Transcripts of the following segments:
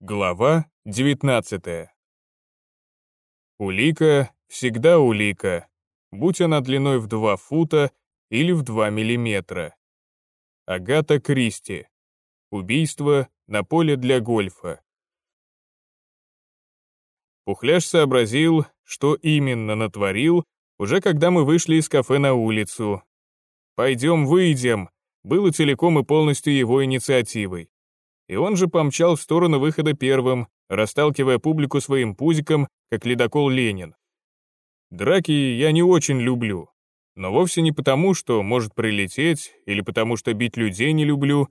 Глава 19 Улика всегда улика, будь она длиной в 2 фута или в 2 миллиметра. Агата Кристи. Убийство на поле для гольфа. Пухляш сообразил, что именно натворил, уже когда мы вышли из кафе на улицу. «Пойдем выйдем», было целиком и полностью его инициативой и он же помчал в сторону выхода первым, расталкивая публику своим пузиком, как ледокол Ленин. Драки я не очень люблю, но вовсе не потому, что может прилететь, или потому, что бить людей не люблю,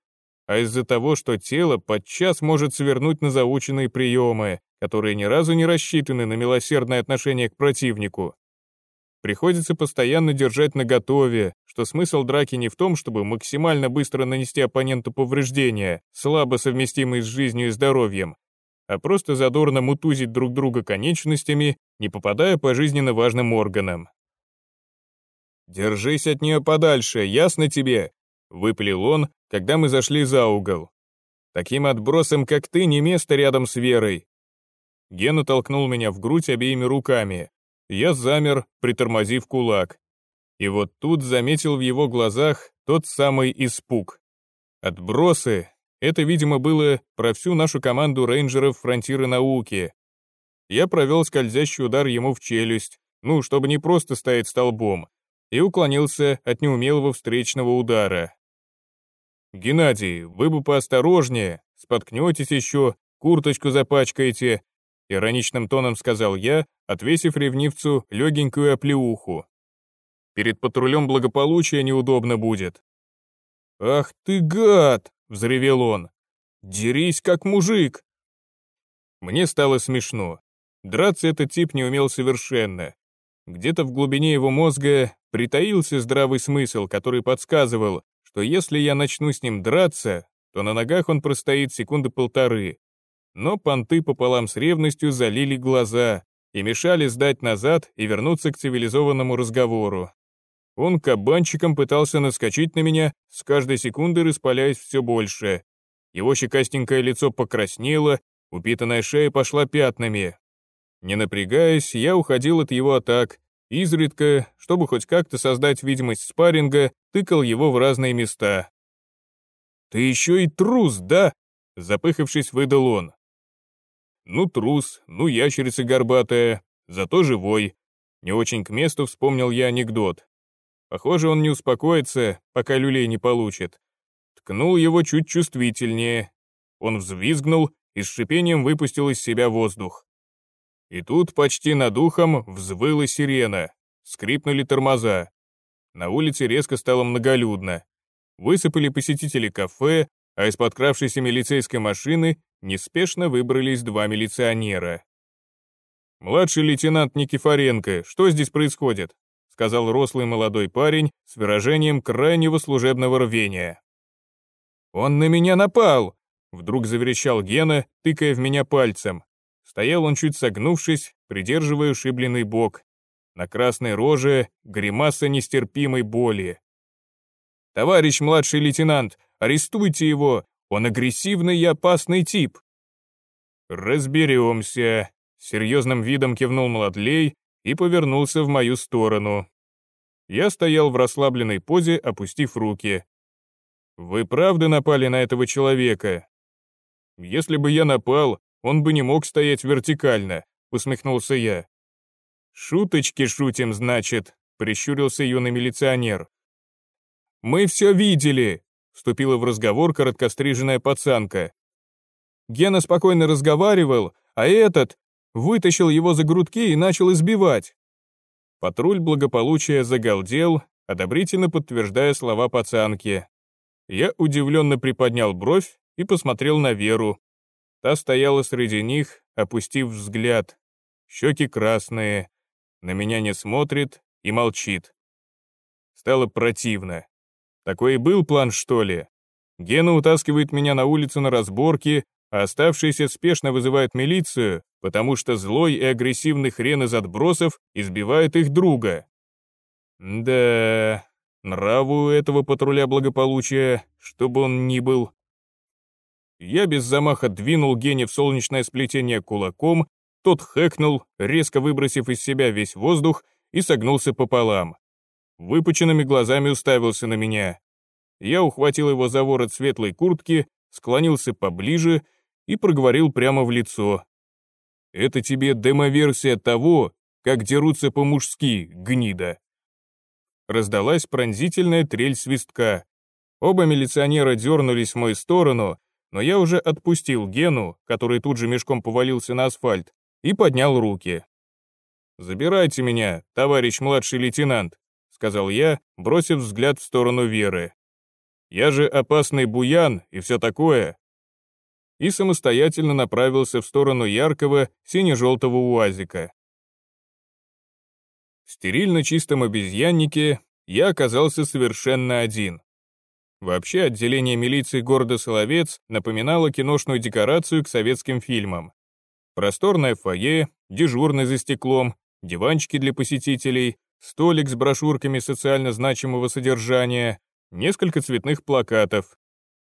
а из-за того, что тело подчас может свернуть на заученные приемы, которые ни разу не рассчитаны на милосердное отношение к противнику. Приходится постоянно держать наготове, что смысл драки не в том, чтобы максимально быстро нанести оппоненту повреждения, слабо совместимые с жизнью и здоровьем, а просто задорно мутузить друг друга конечностями, не попадая по жизненно важным органам. «Держись от нее подальше, ясно тебе?» — выпалил он, когда мы зашли за угол. «Таким отбросом, как ты, не место рядом с Верой». Гена толкнул меня в грудь обеими руками. Я замер, притормозив кулак. И вот тут заметил в его глазах тот самый испуг. Отбросы — это, видимо, было про всю нашу команду рейнджеров фронтира науки. Я провел скользящий удар ему в челюсть, ну, чтобы не просто стоять столбом, и уклонился от неумелого встречного удара. «Геннадий, вы бы поосторожнее, споткнетесь еще, курточку запачкаете», ироничным тоном сказал я, отвесив ревнивцу легенькую оплеуху. Перед патрулем благополучия неудобно будет. «Ах ты гад!» — взревел он. «Дерись как мужик!» Мне стало смешно. Драться этот тип не умел совершенно. Где-то в глубине его мозга притаился здравый смысл, который подсказывал, что если я начну с ним драться, то на ногах он простоит секунды полторы. Но понты пополам с ревностью залили глаза, и мешали сдать назад и вернуться к цивилизованному разговору. Он кабанчиком пытался наскочить на меня, с каждой секундой распаляясь все больше. Его щекастенькое лицо покраснело, упитанная шея пошла пятнами. Не напрягаясь, я уходил от его атак, изредка, чтобы хоть как-то создать видимость спарринга, тыкал его в разные места. «Ты еще и трус, да?» Запыхавшись, выдал он. Ну трус, ну ящерица горбатая, зато живой. Не очень к месту вспомнил я анекдот. Похоже, он не успокоится, пока люлей не получит. Ткнул его чуть чувствительнее. Он взвизгнул и с шипением выпустил из себя воздух. И тут почти над ухом взвыла сирена. Скрипнули тормоза. На улице резко стало многолюдно. Высыпали посетители кафе, а из подкравшейся милицейской машины неспешно выбрались два милиционера. «Младший лейтенант Никифоренко, что здесь происходит?» сказал рослый молодой парень с выражением крайнего служебного рвения. «Он на меня напал!» Вдруг заверещал Гена, тыкая в меня пальцем. Стоял он чуть согнувшись, придерживая ушибленный бок. На красной роже гримаса нестерпимой боли. «Товарищ младший лейтенант, арестуйте его! Он агрессивный и опасный тип!» «Разберемся», — серьезным видом кивнул Младлей и повернулся в мою сторону. Я стоял в расслабленной позе, опустив руки. «Вы правда напали на этого человека?» «Если бы я напал, он бы не мог стоять вертикально», — усмехнулся я. «Шуточки шутим, значит», — прищурился юный милиционер. «Мы все видели», — вступила в разговор короткостриженная пацанка. Гена спокойно разговаривал, а этот вытащил его за грудки и начал избивать. Патруль благополучия загалдел, одобрительно подтверждая слова пацанки. Я удивленно приподнял бровь и посмотрел на Веру. Та стояла среди них, опустив взгляд. Щеки красные. На меня не смотрит и молчит. Стало противно. Такой и был план, что ли? Гена утаскивает меня на улицу на разборки, а оставшиеся спешно вызывают милицию, потому что злой и агрессивный хрен из отбросов избивает их друга. Да, нраву этого патруля благополучия, чтобы он ни был. Я без замаха двинул Гене в солнечное сплетение кулаком, тот хэкнул, резко выбросив из себя весь воздух и согнулся пополам. Выпученными глазами уставился на меня. Я ухватил его за ворот светлой куртки, склонился поближе и проговорил прямо в лицо. «Это тебе демоверсия того, как дерутся по-мужски, гнида». Раздалась пронзительная трель свистка. Оба милиционера дернулись в мою сторону, но я уже отпустил Гену, который тут же мешком повалился на асфальт, и поднял руки. «Забирайте меня, товарищ младший лейтенант», — сказал я, бросив взгляд в сторону Веры. «Я же опасный буян и все такое». И самостоятельно направился в сторону яркого сине-желтого уазика. В стерильно чистом обезьяннике я оказался совершенно один. Вообще, отделение милиции города Соловец напоминало киношную декорацию к советским фильмам. Просторное фойе, дежурный за стеклом, диванчики для посетителей, столик с брошюрками социально значимого содержания, несколько цветных плакатов.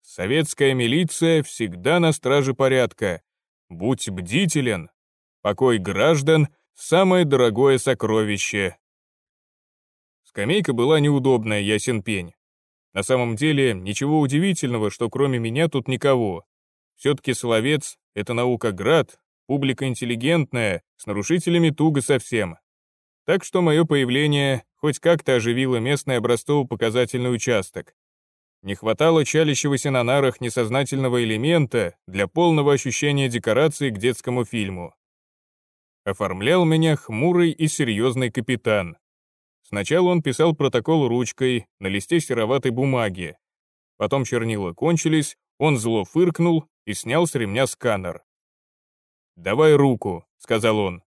Советская милиция всегда на страже порядка. Будь бдителен. Покой граждан — самое дорогое сокровище. Скамейка была неудобная, ясен пень. На самом деле, ничего удивительного, что кроме меня тут никого. Все-таки Соловец — это наука-град, публика интеллигентная, с нарушителями туго совсем. Так что мое появление хоть как-то оживило местный образцово-показательный участок. Не хватало чалящегося на нарах несознательного элемента для полного ощущения декорации к детскому фильму. Оформлял меня хмурый и серьезный капитан. Сначала он писал протокол ручкой на листе сероватой бумаги. Потом чернила кончились, он зло фыркнул и снял с ремня сканер. «Давай руку», — сказал он.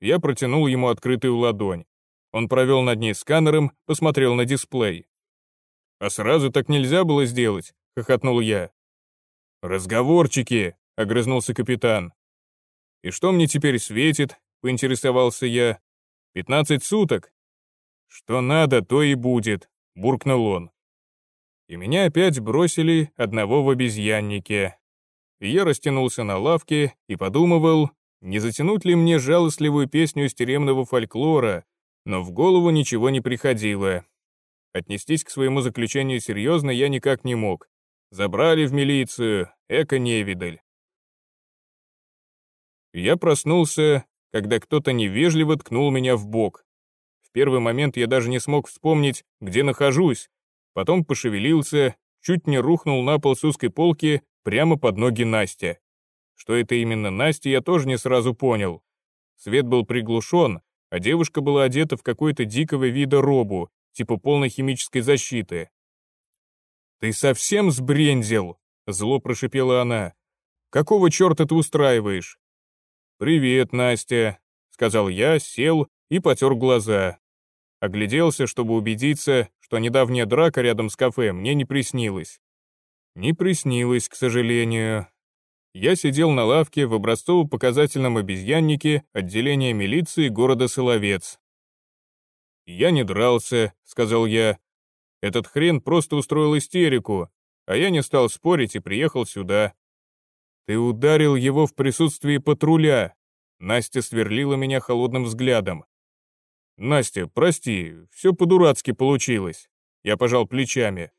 Я протянул ему открытую ладонь. Он провел над ней сканером, посмотрел на дисплей. «А сразу так нельзя было сделать», — хохотнул я. «Разговорчики», — огрызнулся капитан. «И что мне теперь светит?» — поинтересовался я. «Пятнадцать суток?» «Что надо, то и будет», — буркнул он. И меня опять бросили одного в обезьяннике. Я растянулся на лавке и подумывал, не затянуть ли мне жалостливую песню из тюремного фольклора, но в голову ничего не приходило. Отнестись к своему заключению серьезно я никак не мог. Забрали в милицию, эко-невидаль. Я проснулся, когда кто-то невежливо ткнул меня в бок первый момент я даже не смог вспомнить, где нахожусь. Потом пошевелился, чуть не рухнул на пол с узкой полки прямо под ноги Настя. Что это именно Настя, я тоже не сразу понял. Свет был приглушен, а девушка была одета в какой-то дикого вида робу, типа полной химической защиты. «Ты совсем сбрендил?» — зло прошипела она. «Какого черта ты устраиваешь?» «Привет, Настя», — сказал я, сел и потер глаза. Огляделся, чтобы убедиться, что недавняя драка рядом с кафе мне не приснилась. Не приснилась, к сожалению. Я сидел на лавке в образцово-показательном обезьяннике отделения милиции города Соловец. «Я не дрался», — сказал я. «Этот хрен просто устроил истерику, а я не стал спорить и приехал сюда». «Ты ударил его в присутствии патруля», Настя сверлила меня холодным взглядом. «Настя, прости, все по-дурацки получилось». Я пожал плечами.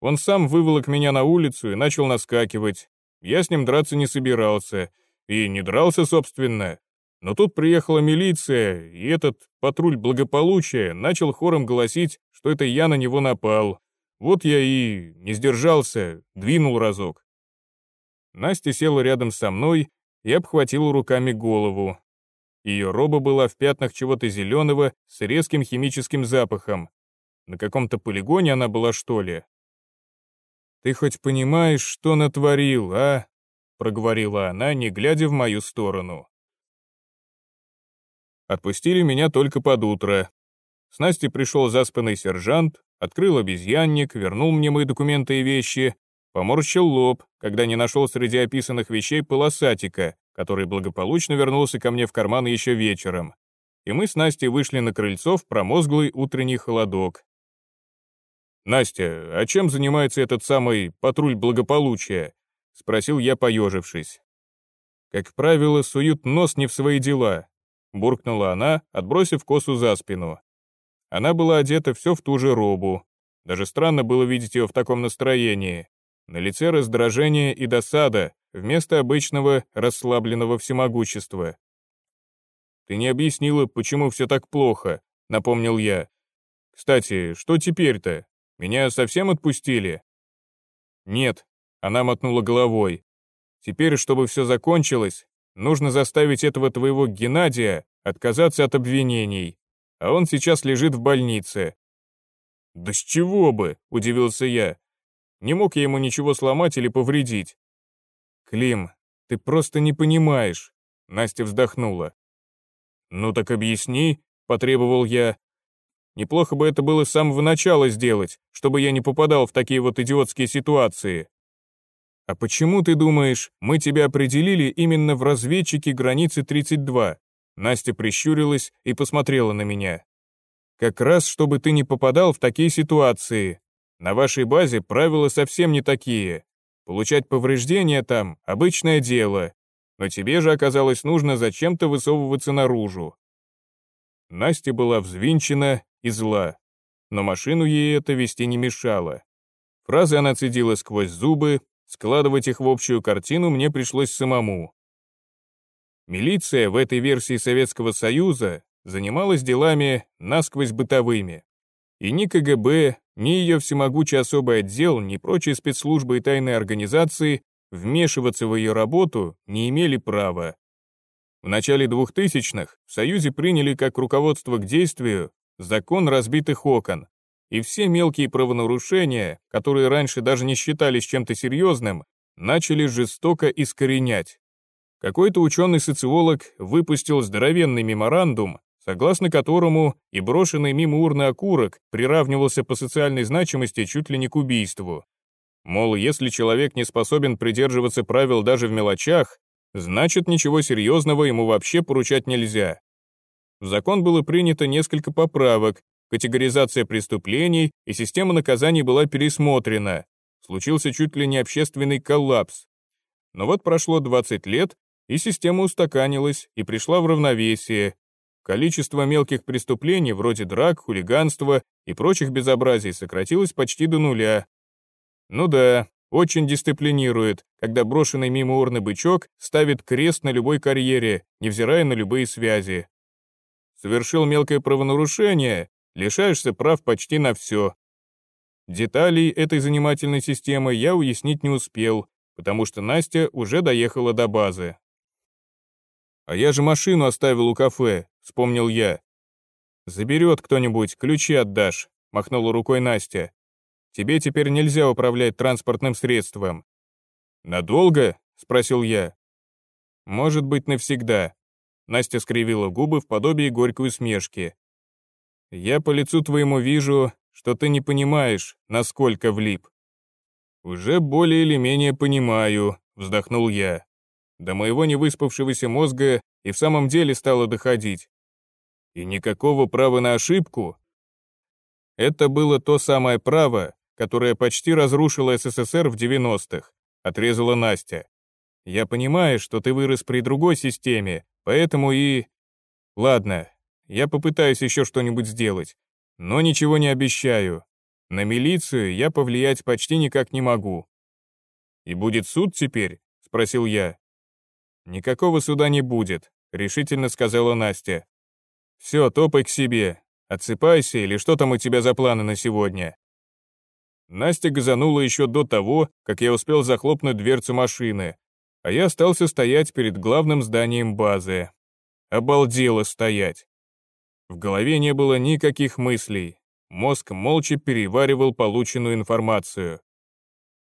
Он сам выволок меня на улицу и начал наскакивать. Я с ним драться не собирался. И не дрался, собственно. Но тут приехала милиция, и этот патруль благополучия начал хором голосить, что это я на него напал. Вот я и не сдержался, двинул разок. Настя села рядом со мной и обхватила руками голову. Ее роба была в пятнах чего-то зеленого с резким химическим запахом. На каком-то полигоне она была, что ли? «Ты хоть понимаешь, что натворил, а?» — проговорила она, не глядя в мою сторону. Отпустили меня только под утро. С Настей пришел заспанный сержант, открыл обезьянник, вернул мне мои документы и вещи, поморщил лоб, когда не нашел среди описанных вещей полосатика, который благополучно вернулся ко мне в карман еще вечером, и мы с Настей вышли на крыльцо в промозглый утренний холодок. «Настя, а чем занимается этот самый патруль благополучия?» — спросил я, поежившись. «Как правило, суют нос не в свои дела», — буркнула она, отбросив косу за спину. Она была одета все в ту же робу. Даже странно было видеть ее в таком настроении. На лице раздражение и досада, вместо обычного расслабленного всемогущества. «Ты не объяснила, почему все так плохо», — напомнил я. «Кстати, что теперь-то? Меня совсем отпустили?» «Нет», — она мотнула головой. Теперь, чтобы все закончилось, нужно заставить этого твоего Геннадия отказаться от обвинений, а он сейчас лежит в больнице». «Да с чего бы?» — удивился я. Не мог я ему ничего сломать или повредить. «Клим, ты просто не понимаешь», — Настя вздохнула. «Ну так объясни», — потребовал я. «Неплохо бы это было с самого начала сделать, чтобы я не попадал в такие вот идиотские ситуации». «А почему, ты думаешь, мы тебя определили именно в разведчике границы 32?» Настя прищурилась и посмотрела на меня. «Как раз, чтобы ты не попадал в такие ситуации. На вашей базе правила совсем не такие. Получать повреждения там — обычное дело. Но тебе же оказалось нужно зачем-то высовываться наружу». Настя была взвинчена и зла, но машину ей это вести не мешало. Фразы она цедила сквозь зубы, Складывать их в общую картину мне пришлось самому. Милиция в этой версии Советского Союза занималась делами насквозь бытовыми. И ни КГБ, ни ее всемогучий особый отдел, ни прочие спецслужбы и тайные организации вмешиваться в ее работу не имели права. В начале 2000-х в Союзе приняли как руководство к действию закон разбитых окон, и все мелкие правонарушения, которые раньше даже не считались чем-то серьезным, начали жестоко искоренять. Какой-то ученый-социолог выпустил здоровенный меморандум, согласно которому и брошенный мимо урны окурок приравнивался по социальной значимости чуть ли не к убийству. Мол, если человек не способен придерживаться правил даже в мелочах, значит ничего серьезного ему вообще поручать нельзя. В закон было принято несколько поправок, категоризация преступлений и система наказаний была пересмотрена. Случился чуть ли не общественный коллапс. Но вот прошло 20 лет, и система устаканилась и пришла в равновесие. Количество мелких преступлений, вроде драк, хулиганства и прочих безобразий, сократилось почти до нуля. Ну да, очень дисциплинирует, когда брошенный мимо урны бычок ставит крест на любой карьере, невзирая на любые связи. Совершил мелкое правонарушение, лишаешься прав почти на все. Деталей этой занимательной системы я уяснить не успел, потому что Настя уже доехала до базы. «А я же машину оставил у кафе», — вспомнил я. «Заберет кто-нибудь, ключи отдашь», — махнула рукой Настя. «Тебе теперь нельзя управлять транспортным средством». «Надолго?» — спросил я. «Может быть, навсегда». Настя скривила губы в подобии горькой усмешки. Я по лицу твоему вижу, что ты не понимаешь, насколько влип». «Уже более или менее понимаю», — вздохнул я. До моего невыспавшегося мозга и в самом деле стало доходить. И никакого права на ошибку. Это было то самое право, которое почти разрушило СССР в 90-х, отрезала Настя. Я понимаю, что ты вырос при другой системе, поэтому и... Ладно, я попытаюсь еще что-нибудь сделать, но ничего не обещаю. На милицию я повлиять почти никак не могу». «И будет суд теперь?» — спросил я. «Никакого суда не будет», — решительно сказала Настя. «Все, топай к себе. Отсыпайся или что там у тебя за планы на сегодня?» Настя газанула еще до того, как я успел захлопнуть дверцу машины, а я остался стоять перед главным зданием базы. Обалдело стоять. В голове не было никаких мыслей. Мозг молча переваривал полученную информацию.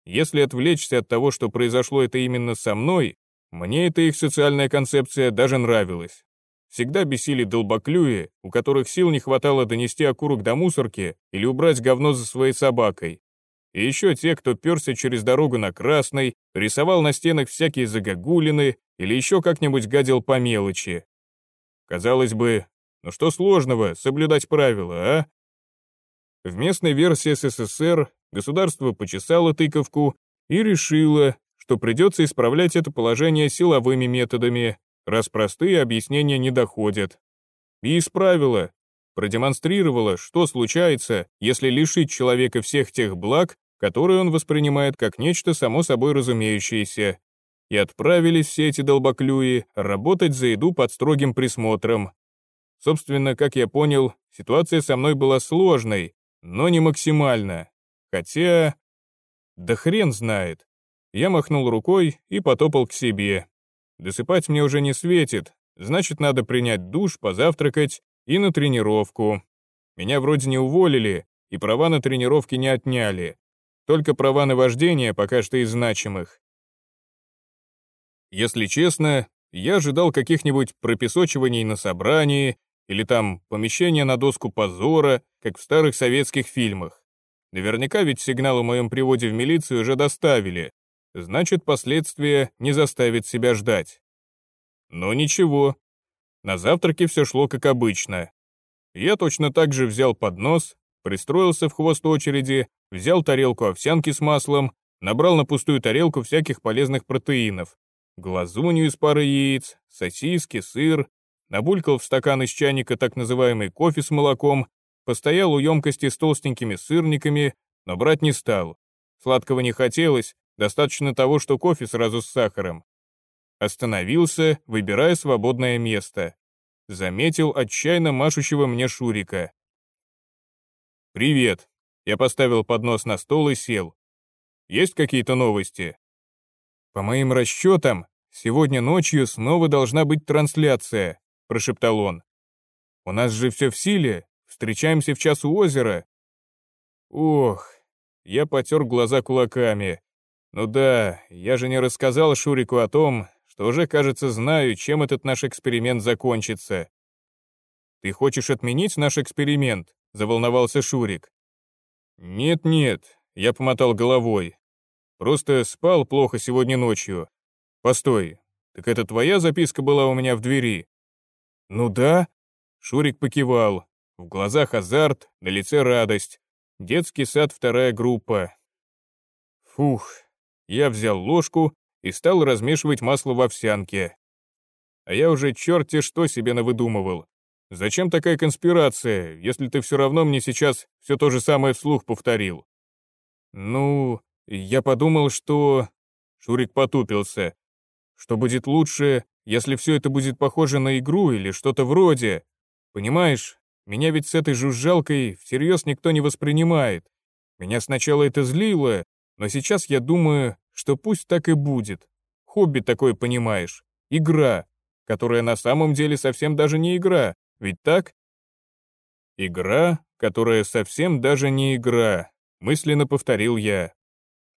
Если отвлечься от того, что произошло это именно со мной, мне эта их социальная концепция даже нравилась. Всегда бесили долбоклюи, у которых сил не хватало донести окурок до мусорки или убрать говно за своей собакой. И еще те, кто перся через дорогу на красной, рисовал на стенах всякие загогулины или еще как-нибудь гадил по мелочи. Казалось бы, но что сложного соблюдать правила, а? В местной версии СССР государство почесало тыковку и решило, что придется исправлять это положение силовыми методами, раз простые объяснения не доходят. И исправила, продемонстрировала, что случается, если лишить человека всех тех благ, которые он воспринимает как нечто само собой разумеющееся. И отправились все эти долбоклюи работать за еду под строгим присмотром. Собственно, как я понял, ситуация со мной была сложной, но не максимально. Хотя... Да хрен знает. Я махнул рукой и потопал к себе. Досыпать мне уже не светит, значит, надо принять душ, позавтракать и на тренировку. Меня вроде не уволили, и права на тренировки не отняли. Только права на вождение пока что из значимых. Если честно, я ожидал каких-нибудь пропесочиваний на собрании или там помещения на доску позора, как в старых советских фильмах. Наверняка ведь сигнал о моем приводе в милицию уже доставили, значит, последствия не заставят себя ждать. Но ничего. На завтраке все шло как обычно. Я точно так же взял поднос, пристроился в хвост очереди, взял тарелку овсянки с маслом, набрал на пустую тарелку всяких полезных протеинов, глазунью из пары яиц, сосиски, сыр, набулькал в стакан из чайника так называемый кофе с молоком, постоял у емкости с толстенькими сырниками, но брать не стал. Сладкого не хотелось, Достаточно того, что кофе сразу с сахаром. Остановился, выбирая свободное место. Заметил отчаянно машущего мне Шурика. «Привет». Я поставил поднос на стол и сел. «Есть какие-то новости?» «По моим расчетам, сегодня ночью снова должна быть трансляция», прошептал он. «У нас же все в силе, встречаемся в час у озера». Ох, я потер глаза кулаками. Ну да, я же не рассказал Шурику о том, что уже, кажется, знаю, чем этот наш эксперимент закончится. «Ты хочешь отменить наш эксперимент?» — заволновался Шурик. «Нет-нет», — я помотал головой. «Просто спал плохо сегодня ночью. Постой, так это твоя записка была у меня в двери?» «Ну да», — Шурик покивал. В глазах азарт, на лице радость. Детский сад вторая группа. Фух, я взял ложку и стал размешивать масло в овсянке. А я уже черти что себе навыдумывал. Зачем такая конспирация, если ты все равно мне сейчас все то же самое вслух повторил? Ну, я подумал, что... Шурик потупился. Что будет лучше, если все это будет похоже на игру или что-то вроде. Понимаешь, меня ведь с этой жужжалкой всерьез никто не воспринимает. Меня сначала это злило, но сейчас я думаю, что пусть так и будет. Хобби такое, понимаешь, игра, которая на самом деле совсем даже не игра, ведь так? Игра, которая совсем даже не игра, мысленно повторил я.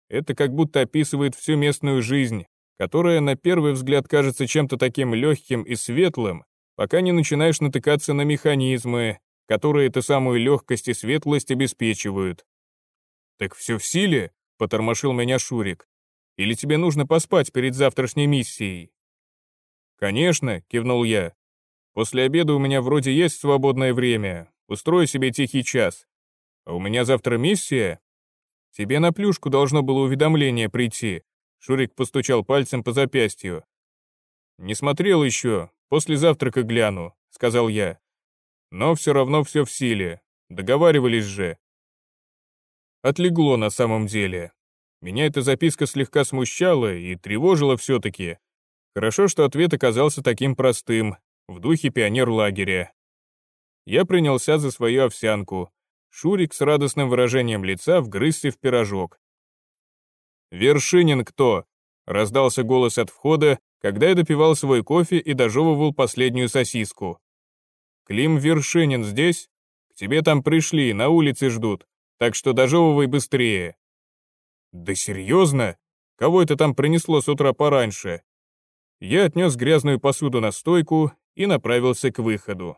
Это как будто описывает всю местную жизнь, которая на первый взгляд кажется чем-то таким легким и светлым, пока не начинаешь натыкаться на механизмы, которые эту самую легкость и светлость обеспечивают. Так все в силе? — потормошил меня Шурик. «Или тебе нужно поспать перед завтрашней миссией?» «Конечно», — кивнул я. «После обеда у меня вроде есть свободное время. Устрою себе тихий час. А у меня завтра миссия?» «Тебе на плюшку должно было уведомление прийти», — Шурик постучал пальцем по запястью. «Не смотрел еще, после завтрака гляну», — сказал я. «Но все равно все в силе. Договаривались же. Отлегло на самом деле. Меня эта записка слегка смущала и тревожила все-таки. Хорошо, что ответ оказался таким простым, в духе пионер-лагеря. Я принялся за свою овсянку. Шурик с радостным выражением лица вгрызся в пирожок. «Вершинин кто?» — раздался голос от входа, когда я допивал свой кофе и дожевывал последнюю сосиску. «Клим Вершинин здесь? К тебе там пришли, на улице ждут так что дожевывай быстрее». «Да серьезно? Кого это там принесло с утра пораньше?» Я отнес грязную посуду на стойку и направился к выходу.